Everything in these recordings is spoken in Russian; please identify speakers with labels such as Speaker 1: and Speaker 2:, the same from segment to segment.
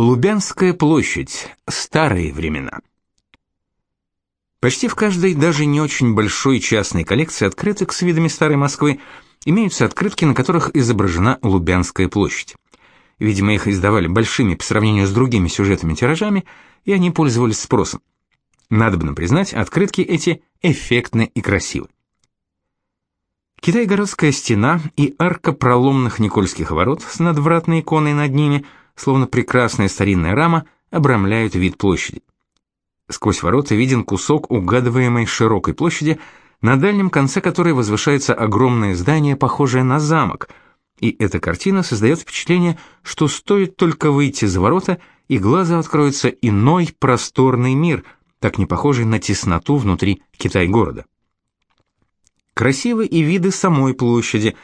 Speaker 1: Лубянская площадь. Старые времена. Почти в каждой даже не очень большой частной коллекции открыток с видами старой Москвы имеются открытки, на которых изображена Лубянская площадь. Видимо, их издавали большими по сравнению с другими сюжетами тиражами, и они пользовались спросом. Надобно признать, открытки эти эффектны и красивы. Китай-городская стена и арка проломных Никольских ворот с надвратной иконой над ними, словно прекрасная старинная рама, обрамляют вид площади. Сквозь ворота виден кусок угадываемой широкой площади, на дальнем конце которой возвышается огромное здание, похожее на замок, и эта картина создает впечатление, что стоит только выйти за ворота, и глазу откроется иной просторный мир, так не похожий на тесноту внутри Китай-города. Красивы и виды самой площади.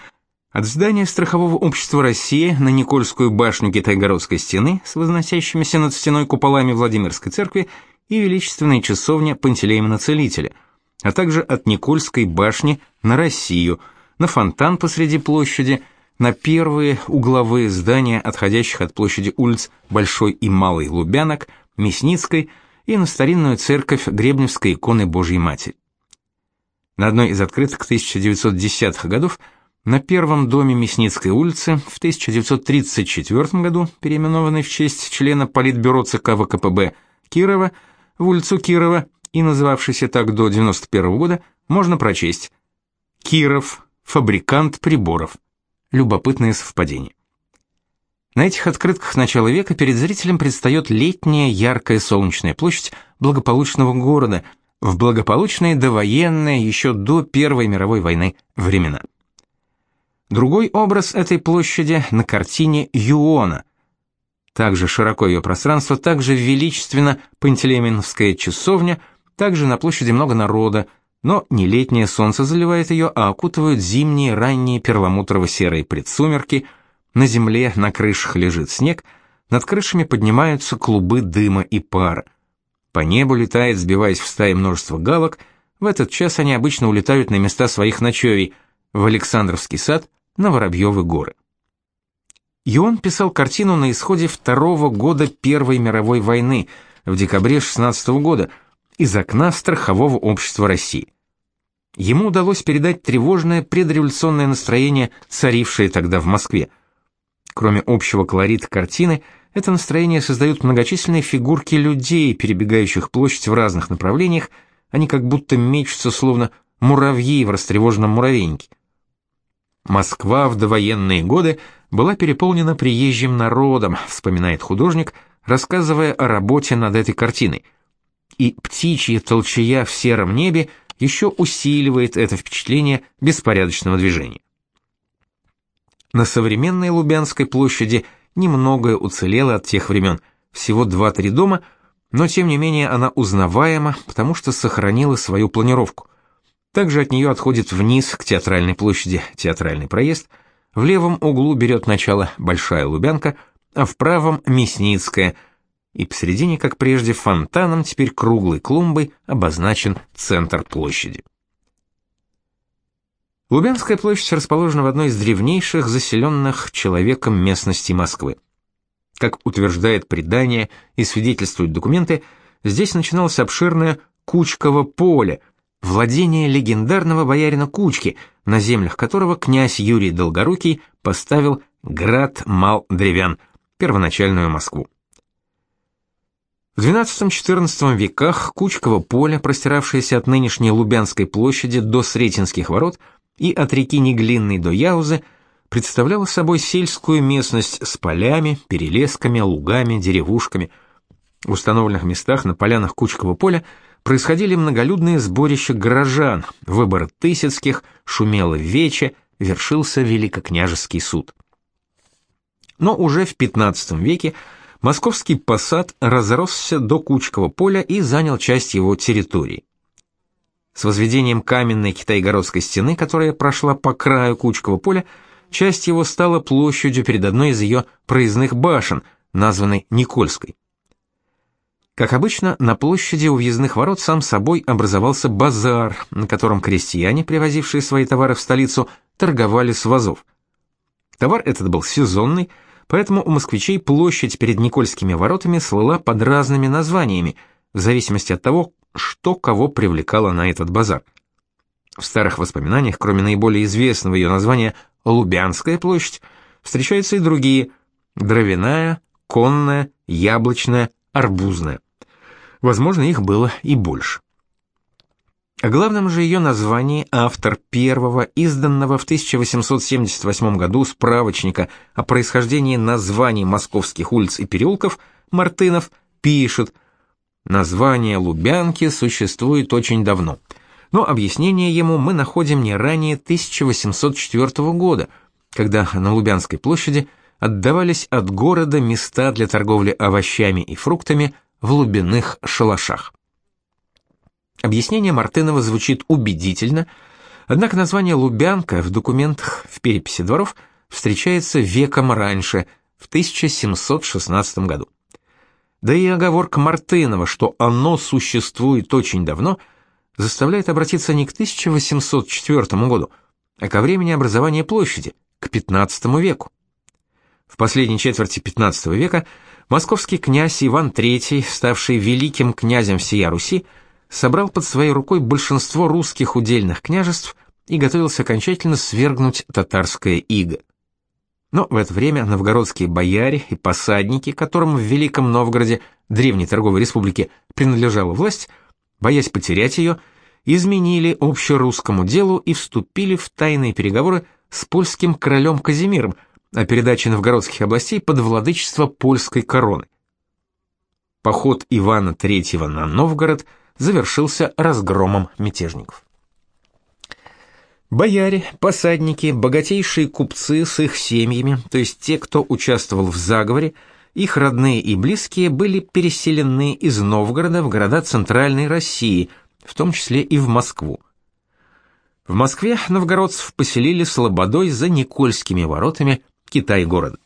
Speaker 1: От здания страхового общества России на Никольскую башню Китайгородской стены с возносящимися над стеной куполами Владимирской церкви и величественной часовня Пантелеймона Целителя, а также от Никольской башни на Россию, на фонтан посреди площади, на первые угловые здания, отходящих от площади улиц Большой и Малой Лубянок, Мясницкой и на старинную церковь Гребневской иконы Божьей Матери. На одной из открыток 1910-х годов на первом доме Мясницкой улицы в 1934 году, переименованной в честь члена Политбюро ЦК ВКПБ Кирова, в улицу Кирова и называвшейся так до 91 года, можно прочесть «Киров, фабрикант приборов». Любопытное совпадение. На этих открытках начала века перед зрителем предстает летняя яркая солнечная площадь благополучного города – в благополучные довоенные, еще до Первой мировой войны, времена. Другой образ этой площади на картине Юона. Также широко ее пространство, также величественно Пантелейменовская часовня, также на площади много народа, но не летнее солнце заливает ее, а окутывают зимние ранние перламутрово-серые предсумерки, на земле на крышах лежит снег, над крышами поднимаются клубы дыма и пара. По небу летает, сбиваясь в стаи множество галок. В этот час они обычно улетают на места своих ночевий в Александровский сад, на Воробьевы горы. Ион писал картину на исходе второго года Первой мировой войны, в декабре 16 года, из окна страхового общества России. Ему удалось передать тревожное предреволюционное настроение, царившее тогда в Москве. Кроме общего колорита картины – это настроение создают многочисленные фигурки людей, перебегающих площадь в разных направлениях, они как будто мечутся, словно муравьи в растревоженном муравейнике. Москва в довоенные годы была переполнена приезжим народом, вспоминает художник, рассказывая о работе над этой картиной. И птичья толчая в сером небе еще усиливает это впечатление беспорядочного движения. На современной Лубянской площади – немногое уцелело от тех времен, всего два-три дома, но тем не менее она узнаваема, потому что сохранила свою планировку. Также от нее отходит вниз к театральной площади театральный проезд, в левом углу берет начало Большая Лубянка, а в правом Мясницкая, и посередине, как прежде, фонтаном, теперь круглой клумбой обозначен центр площади. Лубянская площадь расположена в одной из древнейших заселенных человеком местностей Москвы. Как утверждает предание и свидетельствуют документы, здесь начиналось обширное Кучково поле, владение легендарного боярина Кучки, на землях которого князь Юрий Долгорукий поставил град Мал-Древян, первоначальную Москву. В XII-XIV веках Кучково поле, простиравшееся от нынешней Лубянской площади до Сретенских ворот – и от реки Неглинной до Яузы представляла собой сельскую местность с полями, перелесками, лугами, деревушками. В установленных местах на полянах Кучкового поля происходили многолюдные сборища горожан, выборы тысяцких, шумело вече, вершился великокняжеский суд. Но уже в XV веке московский посад разросся до Кучкового поля и занял часть его территории. С возведением каменной китайгородской стены, которая прошла по краю Кучкового поля, часть его стала площадью перед одной из ее проездных башен, названной Никольской. Как обычно, на площади у въездных ворот сам собой образовался базар, на котором крестьяне, привозившие свои товары в столицу, торговали с вазов. Товар этот был сезонный, Поэтому у москвичей площадь перед Никольскими воротами слыла под разными названиями, в зависимости от того, что кого привлекало на этот базар. В старых воспоминаниях, кроме наиболее известного ее названия Лубянская площадь, встречаются и другие – Дровяная, Конная, Яблочная, Арбузная. Возможно, их было и больше. О главном же ее названии автор первого, изданного в 1878 году справочника о происхождении названий московских улиц и переулков, Мартынов, пишет «Название Лубянки существует очень давно, но объяснение ему мы находим не ранее 1804 года, когда на Лубянской площади отдавались от города места для торговли овощами и фруктами в лубяных шалашах». Объяснение Мартынова звучит убедительно, однако название Лубянка в документах в переписи дворов встречается веком раньше, в 1716 году. Да и оговорка Мартынова, что оно существует очень давно, заставляет обратиться не к 1804 году, а ко времени образования площади, к XV веку. В последней четверти XV века московский князь Иван III, ставший великим князем всея Руси, собрал под своей рукой большинство русских удельных княжеств и готовился окончательно свергнуть татарское иго. Но в это время новгородские бояре и посадники, которым в Великом Новгороде, древней торговой республике, принадлежала власть, боясь потерять ее, изменили общерусскому делу и вступили в тайные переговоры с польским королем Казимиром о передаче новгородских областей под владычество польской короны. Поход Ивана III на Новгород – завершился разгромом мятежников. Бояре, посадники, богатейшие купцы с их семьями, то есть те, кто участвовал в заговоре, их родные и близкие были переселены из Новгорода в города Центральной России, в том числе и в Москву. В Москве новгородцев поселили слободой за Никольскими воротами Китай-города.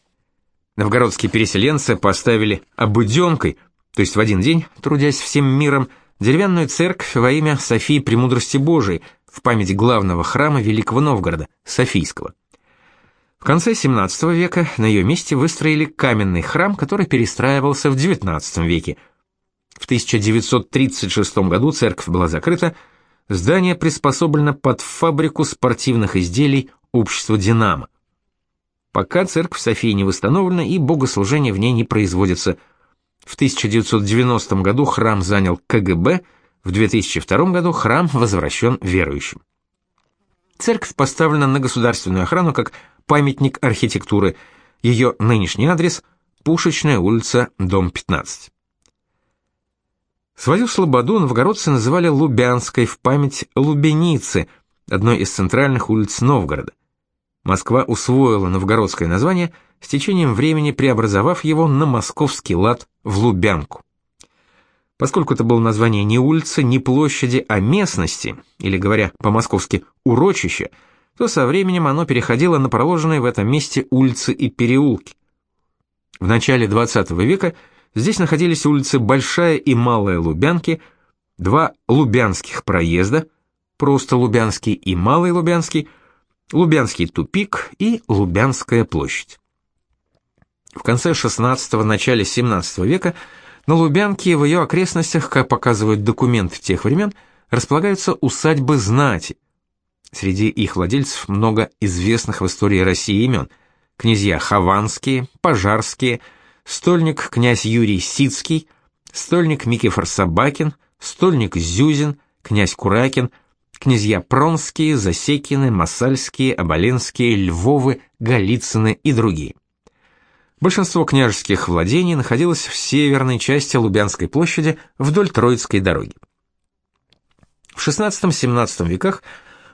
Speaker 1: Новгородские переселенцы поставили обыденкой, то есть в один день, трудясь всем миром, деревянную церковь во имя Софии Премудрости Божией в память главного храма Великого Новгорода, Софийского. В конце XVII века на ее месте выстроили каменный храм, который перестраивался в XIX веке. В 1936 году церковь была закрыта, здание приспособлено под фабрику спортивных изделий общества «Динамо». Пока церковь Софии не восстановлена и богослужения в ней не производится – в 1990 году храм занял КГБ, в 2002 году храм возвращен верующим. Церковь поставлена на государственную охрану как памятник архитектуры. Ее нынешний адрес – Пушечная улица, дом 15. Свою слободу новгородцы называли Лубянской в память Лубеницы, одной из центральных улиц Новгорода. Москва усвоила новгородское название, с течением времени преобразовав его на московский лад в Лубянку. Поскольку это было название не улицы, не площади, а местности, или, говоря по-московски, урочище, то со временем оно переходило на проложенные в этом месте улицы и переулки. В начале XX века здесь находились улицы Большая и Малая Лубянки, два Лубянских проезда, просто Лубянский и Малый Лубянский, Лубянский тупик и Лубянская площадь. В конце XVI – начале XVII века на Лубянке и в ее окрестностях, как показывают документы тех времен, располагаются усадьбы знати. Среди их владельцев много известных в истории России имен. Князья Хованские, Пожарские, стольник князь Юрий Сицкий, стольник Микифор Собакин, стольник Зюзин, князь Куракин, князья Пронские, Засекины, Масальские, Оболенские, Львовы, Голицыны и другие. Большинство княжеских владений находилось в северной части Лубянской площади вдоль Троицкой дороги. В XVI-XVII веках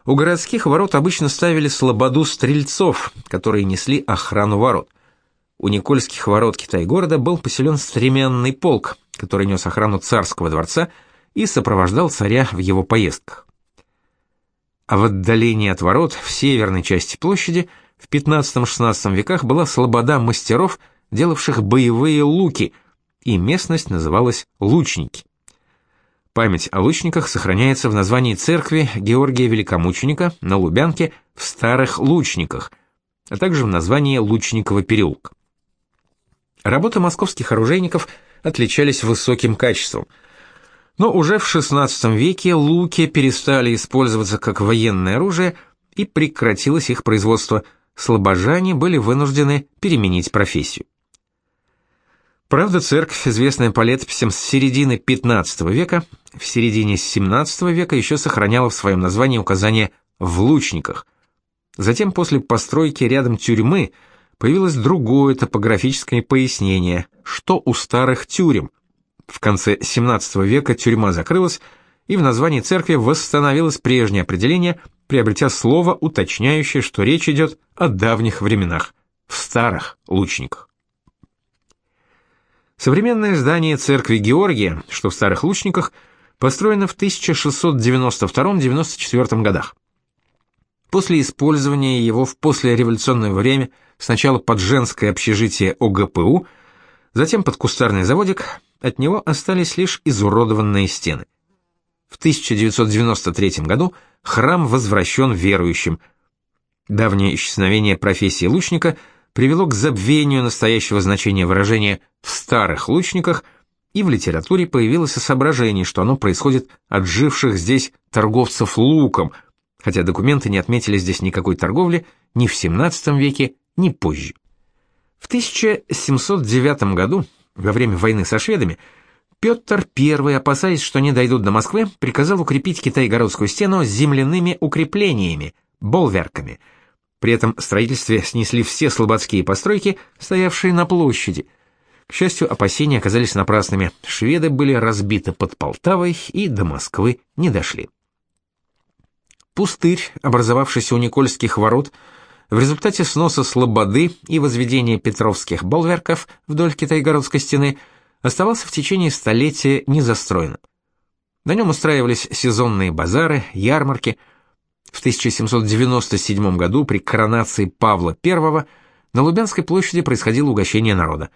Speaker 1: у городских ворот обычно ставили слободу стрельцов, которые несли охрану ворот. У Никольских ворот Китай-города был поселен стременный полк, который нес охрану царского дворца и сопровождал царя в его поездках. А в отдалении от ворот, в северной части площади – в 15-16 веках была слобода мастеров, делавших боевые луки, и местность называлась Лучники. Память о лучниках сохраняется в названии церкви Георгия Великомученика на Лубянке в Старых Лучниках, а также в названии Лучникова переулка. Работы московских оружейников отличались высоким качеством. Но уже в XVI веке луки перестали использоваться как военное оружие и прекратилось их производство. Слобожане были вынуждены переменить профессию. Правда, церковь, известная по летописям с середины XV века, в середине XVII века еще сохраняла в своем названии указание «в лучниках». Затем, после постройки рядом тюрьмы, появилось другое топографическое пояснение, что у старых тюрем. В конце XVII века тюрьма закрылась, и в названии церкви восстановилось прежнее определение, приобретя слово, уточняющее, что речь идет о давних временах, в старых лучниках. Современное здание церкви Георгия, что в Старых Лучниках, построено в 1692-94 годах. После использования его в послереволюционное время сначала под женское общежитие ОГПУ, затем под кустарный заводик, от него остались лишь изуродованные стены. В 1993 году храм возвращен верующим. Давнее исчезновение профессии лучника привело к забвению настоящего значения выражения «в старых лучниках», и в литературе появилось соображение, что оно происходит от живших здесь торговцев луком – хотя документы не отметили здесь никакой торговли ни в XVII веке, ни позже. В 1709 году, во время войны со шведами, Петр I, опасаясь, что не дойдут до Москвы, приказал укрепить Китайгородскую стену земляными укреплениями, болверками. При этом строительстве снесли все слободские постройки, стоявшие на площади. К счастью, опасения оказались напрасными. Шведы были разбиты под Полтавой и до Москвы не дошли. Пустырь, образовавшийся у Никольских ворот, в результате сноса слободы и возведения петровских болверков вдоль Китайгородской стены оставался в течение столетия незастроенным. На нем устраивались сезонные базары, ярмарки. В 1797 году при коронации Павла I на Лубянской площади происходило угощение народа.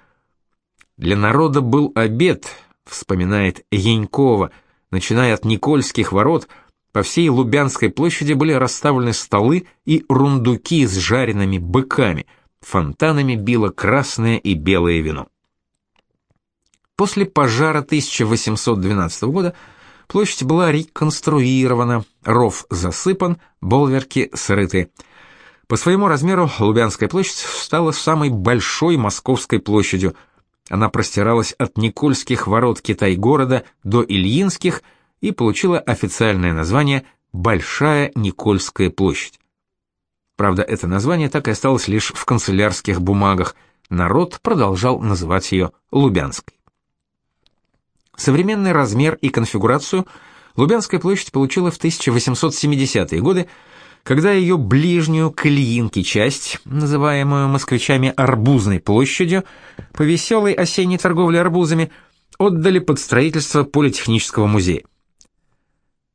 Speaker 1: Для народа был обед, вспоминает Янькова, начиная от Никольских ворот – по всей Лубянской площади были расставлены столы и рундуки с жареными быками, фонтанами било красное и белое вино. После пожара 1812 года площадь была реконструирована, ров засыпан, болверки срыты. По своему размеру Лубянская площадь стала самой большой московской площадью. Она простиралась от Никольских ворот Китай-города до Ильинских – и получила официальное название Большая Никольская площадь. Правда, это название так и осталось лишь в канцелярских бумагах. Народ продолжал называть ее Лубянской. Современный размер и конфигурацию Лубянская площадь получила в 1870-е годы, когда ее ближнюю к Ильинке часть, называемую москвичами Арбузной площадью, по веселой осенней торговле арбузами, отдали под строительство Политехнического музея.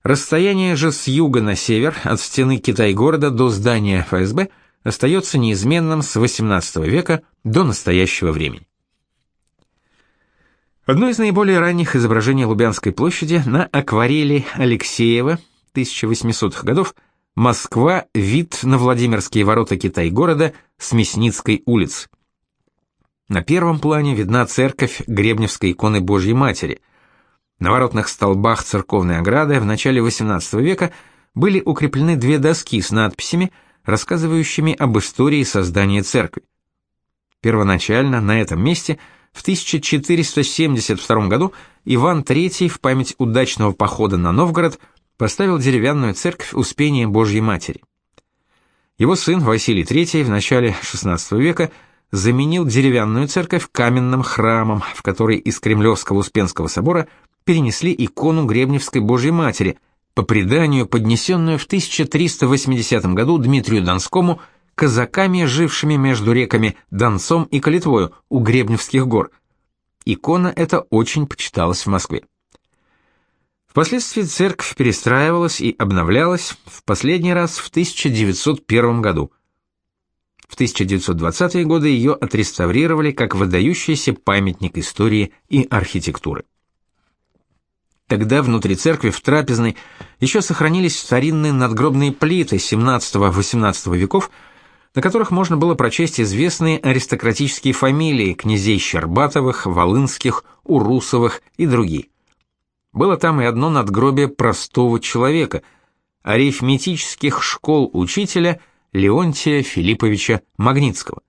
Speaker 1: Расстояние же с юга на север от стены Китай-города до здания ФСБ остается неизменным с XVIII века до настоящего времени. Одно из наиболее ранних изображений Лубянской площади на акварели Алексеева 1800-х годов Москва, вид на Владимирские ворота Китай-города с Мясницкой улицы. На первом плане видна церковь Гребневской иконы Божьей Матери – на воротных столбах церковной ограды в начале XVIII века были укреплены две доски с надписями, рассказывающими об истории создания церкви. Первоначально на этом месте в 1472 году Иван III в память удачного похода на Новгород поставил деревянную церковь Успения Божьей Матери. Его сын Василий III в начале XVI века заменил деревянную церковь каменным храмом, в который из Кремлевского Успенского собора – перенесли икону Гребневской Божьей Матери, по преданию поднесенную в 1380 году Дмитрию Донскому казаками, жившими между реками Донцом и Калитвою у Гребневских гор. Икона эта очень почиталась в Москве. Впоследствии церковь перестраивалась и обновлялась в последний раз в 1901 году. В 1920-е годы ее отреставрировали как выдающийся памятник истории и архитектуры. Тогда внутри церкви в трапезной еще сохранились старинные надгробные плиты XVII-XVIII веков, на которых можно было прочесть известные аристократические фамилии князей Щербатовых, Волынских, Урусовых и другие. Было там и одно надгробие простого человека, арифметических школ учителя Леонтия Филипповича Магнитского.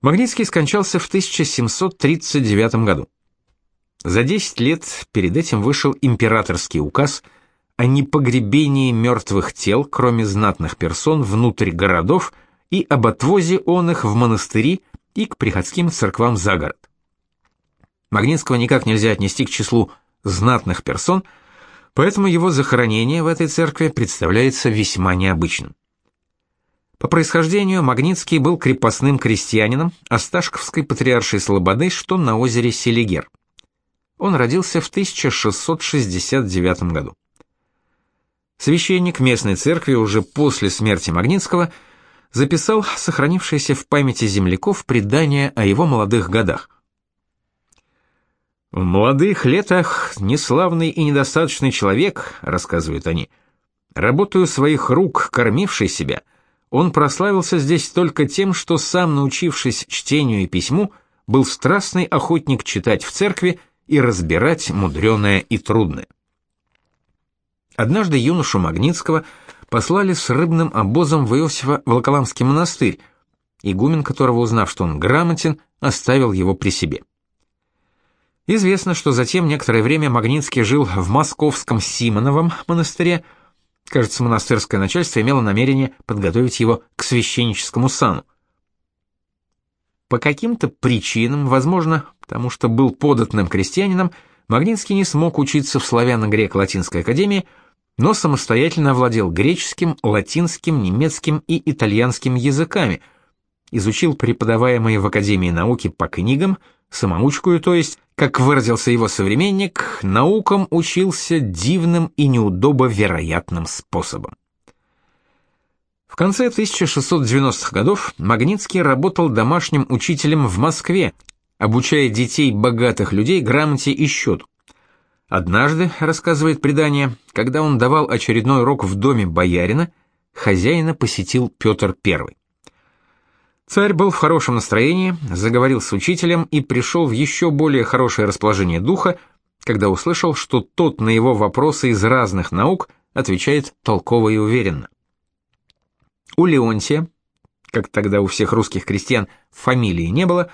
Speaker 1: Магнитский скончался в 1739 году. За 10 лет перед этим вышел императорский указ о непогребении мертвых тел, кроме знатных персон, внутрь городов и об отвозе он их в монастыри и к приходским церквам за город. Магнитского никак нельзя отнести к числу знатных персон, поэтому его захоронение в этой церкви представляется весьма необычным. По происхождению Магнитский был крепостным крестьянином Осташковской патриаршей Слободы, что на озере Селигер. Он родился в 1669 году. Священник местной церкви уже после смерти Магнитского записал сохранившееся в памяти земляков предание о его молодых годах. «В молодых летах неславный и недостаточный человек, — рассказывают они, — работаю своих рук, кормивший себя — он прославился здесь только тем, что сам, научившись чтению и письму, был страстный охотник читать в церкви и разбирать мудреное и трудное. Однажды юношу Магнитского послали с рыбным обозом в Иосифо-Волоколамский монастырь, игумен которого, узнав, что он грамотен, оставил его при себе. Известно, что затем некоторое время Магнитский жил в московском Симоновом монастыре, Кажется, монастырское начальство имело намерение подготовить его к священническому сану. По каким-то причинам, возможно, потому что был податным крестьянином, Магнитский не смог учиться в славяно-греко-латинской академии, но самостоятельно овладел греческим, латинским, немецким и итальянским языками, изучил преподаваемые в Академии науки по книгам, самоучкую, то есть, как выразился его современник, наукам учился дивным и неудобовероятным способом. В конце 1690-х годов Магнитский работал домашним учителем в Москве, обучая детей богатых людей грамоте и счету. Однажды, рассказывает предание, когда он давал очередной урок в доме боярина, хозяина посетил Петр I. Царь был в хорошем настроении, заговорил с учителем и пришел в еще более хорошее расположение духа, когда услышал, что тот на его вопросы из разных наук отвечает толково и уверенно. У Леонтия, как тогда у всех русских крестьян, фамилии не было,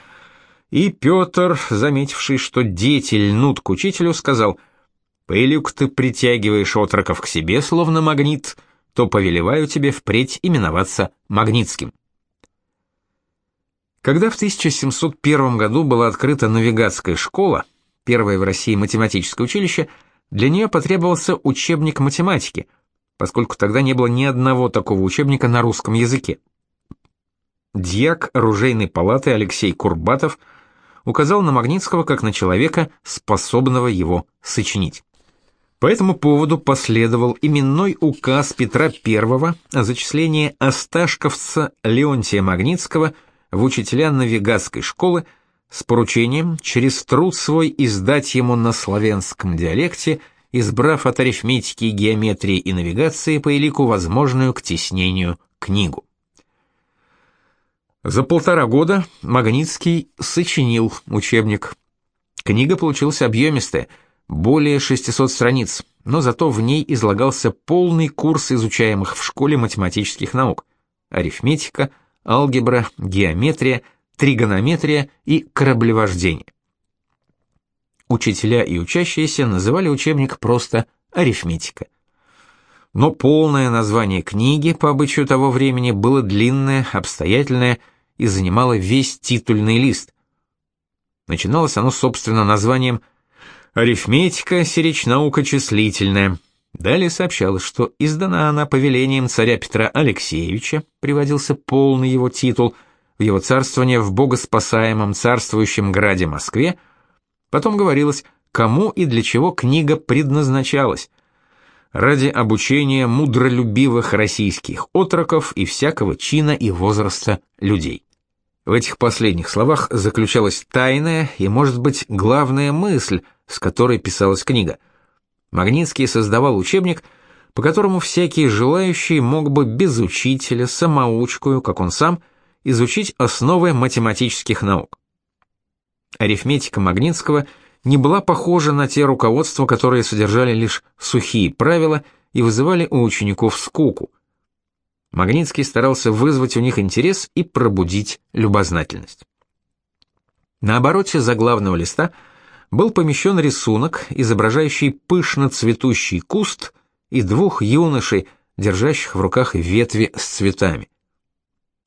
Speaker 1: и Петр, заметивший, что дети льнут к учителю, сказал, «Пылюк ты притягиваешь отроков к себе, словно магнит, то повелеваю тебе впредь именоваться Магнитским». Когда в 1701 году была открыта навигатская школа, первое в России математическое училище, для нее потребовался учебник математики, поскольку тогда не было ни одного такого учебника на русском языке. Дьяк оружейной палаты Алексей Курбатов указал на Магнитского как на человека, способного его сочинить. По этому поводу последовал именной указ Петра I о зачислении осташковца Леонтия Магнитского – в учителя навигатской школы с поручением через труд свой издать ему на славянском диалекте, избрав от арифметики, геометрии и навигации по элику возможную к теснению книгу. За полтора года Магнитский сочинил учебник. Книга получилась объемистая, более 600 страниц, но зато в ней излагался полный курс изучаемых в школе математических наук: арифметика, алгебра, геометрия, тригонометрия и кораблевождение. Учителя и учащиеся называли учебник просто арифметика. Но полное название книги по обычаю того времени было длинное, обстоятельное и занимало весь титульный лист. Начиналось оно, собственно, названием «Арифметика, сиречь наука числительная», Далее сообщалось, что издана она повелением царя Петра Алексеевича, приводился полный его титул, в его царствование в богоспасаемом царствующем граде Москве. Потом говорилось, кому и для чего книга предназначалась. Ради обучения мудролюбивых российских отроков и всякого чина и возраста людей. В этих последних словах заключалась тайная и, может быть, главная мысль, с которой писалась книга – Магнитский создавал учебник, по которому всякий желающий мог бы без учителя, самоучкою, как он сам, изучить основы математических наук. Арифметика Магнитского не была похожа на те руководства, которые содержали лишь сухие правила и вызывали у учеников скуку. Магнитский старался вызвать у них интерес и пробудить любознательность. На обороте заглавного листа был помещен рисунок, изображающий пышно цветущий куст и двух юношей, держащих в руках ветви с цветами.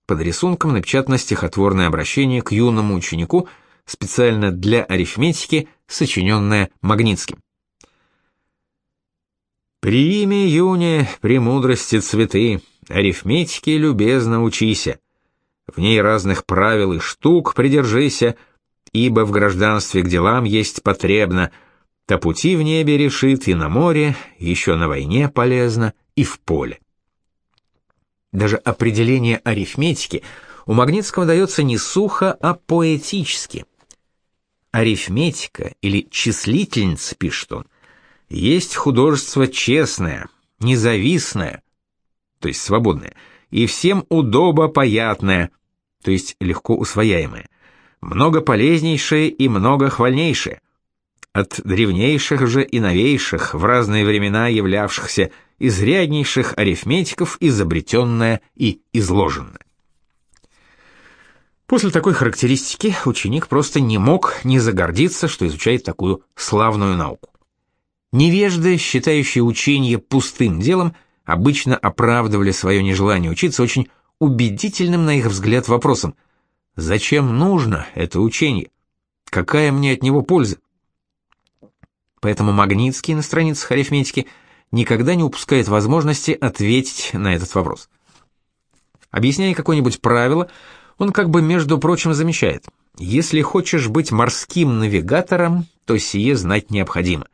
Speaker 1: Под рисунком напечатано стихотворное обращение к юному ученику, специально для арифметики, сочиненное Магнитским. «Прими, юне, премудрости цветы, арифметики любезно учися. В ней разных правил и штук придержися, ибо в гражданстве к делам есть потребно, то пути в небе решит и на море, еще на войне полезно и в поле. Даже определение арифметики у Магнитского дается не сухо, а поэтически. Арифметика или числительница, пишет он, есть художество честное, независное, то есть свободное, и всем удобопоятное, то есть легко усвояемое много полезнейшее и много хвальнейшее. От древнейших же и новейших, в разные времена являвшихся изряднейших арифметиков изобретенное и изложенное. После такой характеристики ученик просто не мог не загордиться, что изучает такую славную науку. Невежды, считающие учение пустым делом, обычно оправдывали свое нежелание учиться очень убедительным на их взгляд вопросом – Зачем нужно это учение? Какая мне от него польза? Поэтому Магнитский на страницах арифметики никогда не упускает возможности ответить на этот вопрос. Объясняя какое-нибудь правило, он как бы, между прочим, замечает, если хочешь быть морским навигатором, то сие знать необходимо.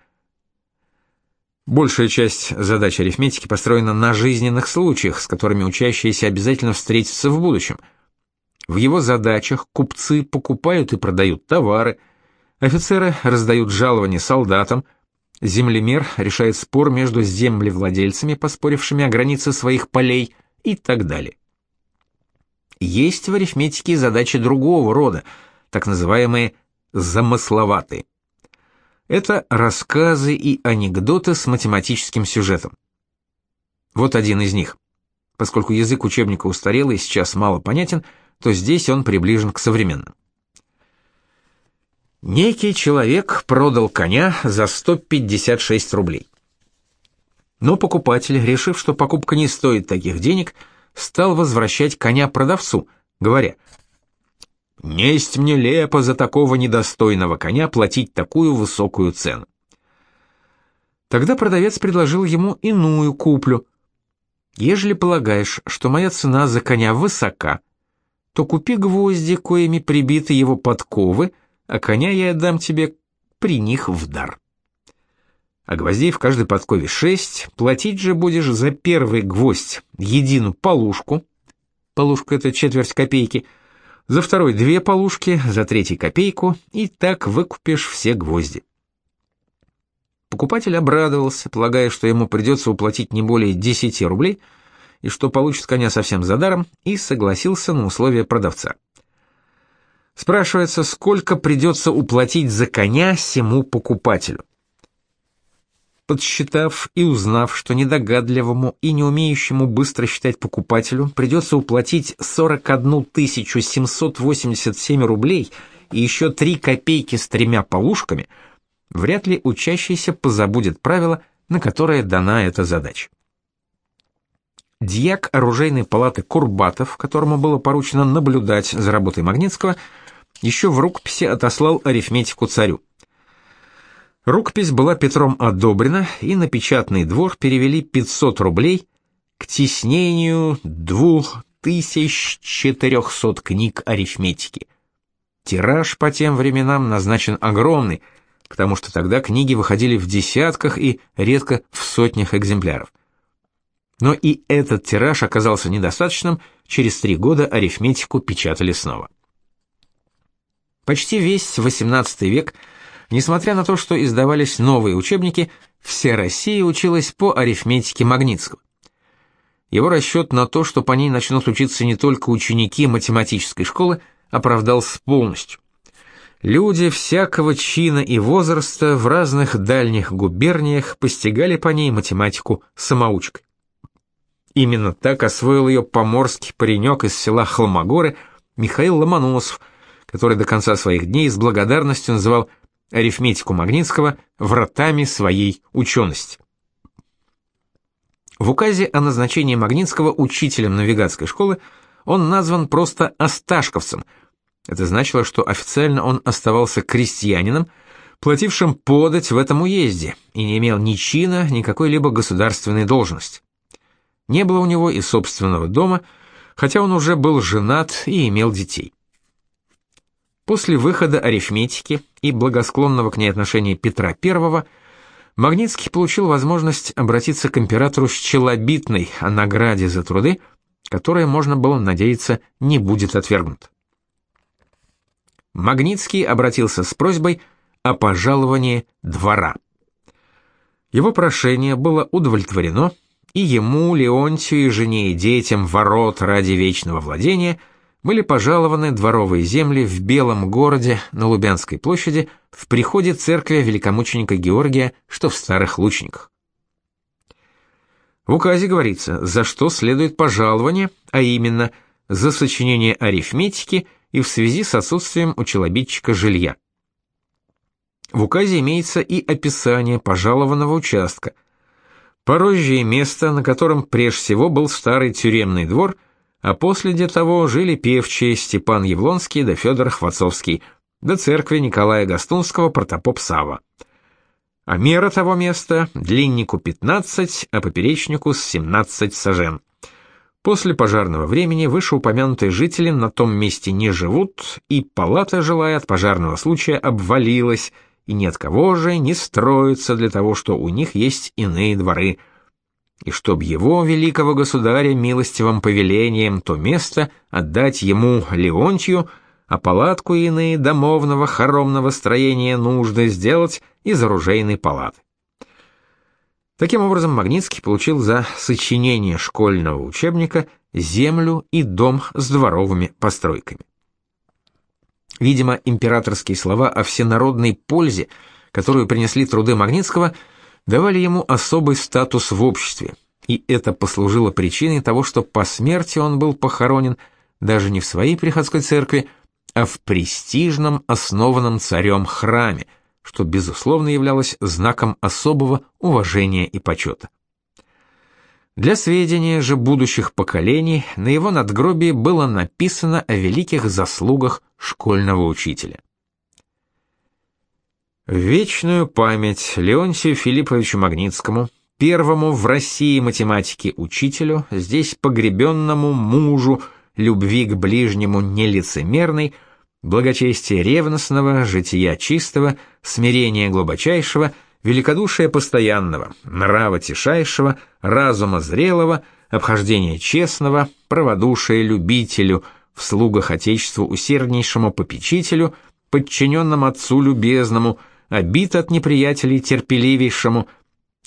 Speaker 1: Большая часть задач арифметики построена на жизненных случаях, с которыми учащиеся обязательно встретятся в будущем – в его задачах купцы покупают и продают товары, офицеры раздают жалования солдатам, землемер решает спор между землевладельцами, поспорившими о границе своих полей и так далее. Есть в арифметике задачи другого рода, так называемые замысловатые. Это рассказы и анекдоты с математическим сюжетом. Вот один из них. Поскольку язык учебника устарелый и сейчас мало понятен, то здесь он приближен к современным. Некий человек продал коня за 156 рублей. Но покупатель, решив, что покупка не стоит таких денег, стал возвращать коня продавцу, говоря: "Несть мне лепо за такого недостойного коня платить такую высокую цену". Тогда продавец предложил ему иную куплю. Ежели полагаешь, что моя цена за коня высока, то купи гвозди, коими прибиты его подковы, а коня я отдам тебе при них в дар. А гвоздей в каждой подкове шесть, платить же будешь за первый гвоздь единую полушку, полушка это четверть копейки, за второй две полушки, за третий копейку, и так выкупишь все гвозди. Покупатель обрадовался, полагая, что ему придется уплатить не более 10 рублей, и что получит коня совсем за даром, и согласился на условия продавца. Спрашивается, сколько придется уплатить за коня всему покупателю. Подсчитав и узнав, что недогадливому и не умеющему быстро считать покупателю придется уплатить 41 787 рублей и еще 3 копейки с тремя полушками, вряд ли учащийся позабудет правила, на которое дана эта задача. Дьяк оружейной палаты Курбатов, которому было поручено наблюдать за работой Магнитского, еще в рукописи отослал арифметику царю. Рукопись была Петром одобрена, и на печатный двор перевели 500 рублей к тиснению 2400 книг арифметики. Тираж по тем временам назначен огромный, потому что тогда книги выходили в десятках и редко в сотнях экземпляров. Но и этот тираж оказался недостаточным, через три года арифметику печатали снова. Почти весь XVIII век, несмотря на то, что издавались новые учебники, вся Россия училась по арифметике Магнитского. Его расчет на то, что по ней начнут учиться не только ученики математической школы, оправдался полностью. Люди всякого чина и возраста в разных дальних губерниях постигали по ней математику самоучкой. Именно так освоил ее поморский паренек из села Холмогоры Михаил Ломоносов, который до конца своих дней с благодарностью называл арифметику Магнитского вратами своей учености. В указе о назначении Магнитского учителем навигатской школы он назван просто Осташковцем. Это значило, что официально он оставался крестьянином, платившим подать в этом уезде, и не имел ни чина, ни какой-либо государственной должности. Не было у него и собственного дома, хотя он уже был женат и имел детей. После выхода арифметики и благосклонного к ней отношения Петра I Магнитский получил возможность обратиться к императору с челобитной о награде за труды, которая, можно было надеяться, не будет отвергнута. Магнитский обратился с просьбой о пожаловании двора. Его прошение было удовлетворено, и ему, Леонтию и жене и детям ворот ради вечного владения были пожалованы дворовые земли в Белом городе на Лубянской площади в приходе церкви великомученика Георгия, что в Старых Лучниках. В указе говорится, за что следует пожалование, а именно за сочинение арифметики и в связи с отсутствием у челобитчика жилья. В указе имеется и описание пожалованного участка, Порожье место, на котором прежде всего был старый тюремный двор, а после того жили певчие Степан Явлонский да Федор Хвацовский, до церкви Николая Гастунского протопоп Сава. А мера того места — длиннику 15, а поперечнику с 17 сажен. После пожарного времени вышеупомянутые жители на том месте не живут, и палата, желая от пожарного случая, обвалилась — и ни от кого же не строится для того, что у них есть иные дворы, и чтоб его, великого государя, милостивым повелением то место отдать ему Леонтию, а палатку иные домовного хоромного строения нужно сделать из оружейной палаты. Таким образом, Магнитский получил за сочинение школьного учебника землю и дом с дворовыми постройками. Видимо, императорские слова о всенародной пользе, которую принесли труды Магнитского, давали ему особый статус в обществе, и это послужило причиной того, что по смерти он был похоронен даже не в своей приходской церкви, а в престижном, основанном царем храме, что, безусловно, являлось знаком особого уважения и почета. Для сведения же будущих поколений на его надгробии было написано о великих заслугах школьного учителя. Вечную память Леонтию Филипповичу Магнитскому, первому в России математике учителю, здесь погребенному мужу, любви к ближнему нелицемерной, благочестия ревностного, жития чистого, смирения глубочайшего – великодушия постоянного, нрава тишайшего, разума зрелого, обхождения честного, праводушия любителю, в слугах Отечеству усерднейшему попечителю, подчиненным Отцу любезному, обид от неприятелей терпеливейшему,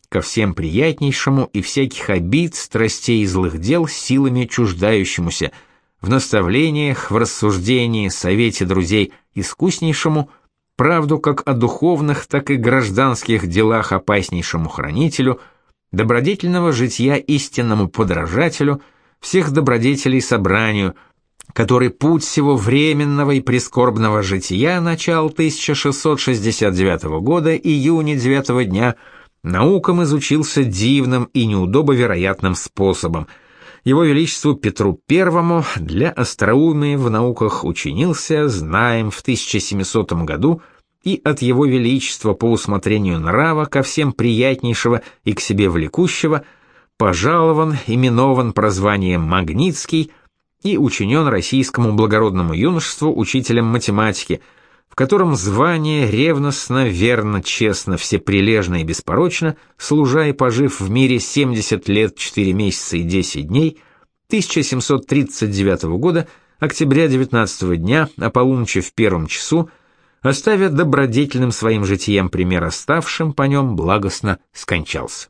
Speaker 1: ко всем приятнейшему и всяких обид, страстей и злых дел силами чуждающемуся, в наставлениях, в рассуждении, совете друзей искуснейшему – правду как о духовных, так и гражданских делах опаснейшему хранителю, добродетельного жития истинному подражателю, всех добродетелей собранию, который путь всего временного и прискорбного жития начал 1669 года июня 9 дня наукам изучился дивным и неудобовероятным способом – его Величеству Петру I для остроумия в науках учинился, знаем, в 1700 году, и от Его Величества по усмотрению нрава ко всем приятнейшего и к себе влекущего, пожалован, именован прозванием Магнитский и учинен российскому благородному юношеству учителем математики – в котором звание ревностно, верно, честно, всеприлежно и беспорочно, служа и пожив в мире 70 лет, 4 месяца и 10 дней, 1739 года, октября 19 дня, о полуночи в первом часу, оставя добродетельным своим житием пример оставшим по нем, благостно скончался.